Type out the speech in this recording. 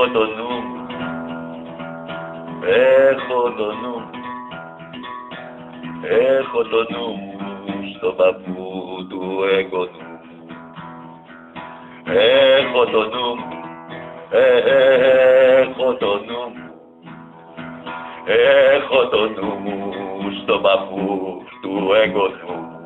έχω το νου έχω το νου μου, έχω το νου μου παππού του εγγονού. Έχω το νου έχω το νου έχω το νου μου παππού του εγγονού.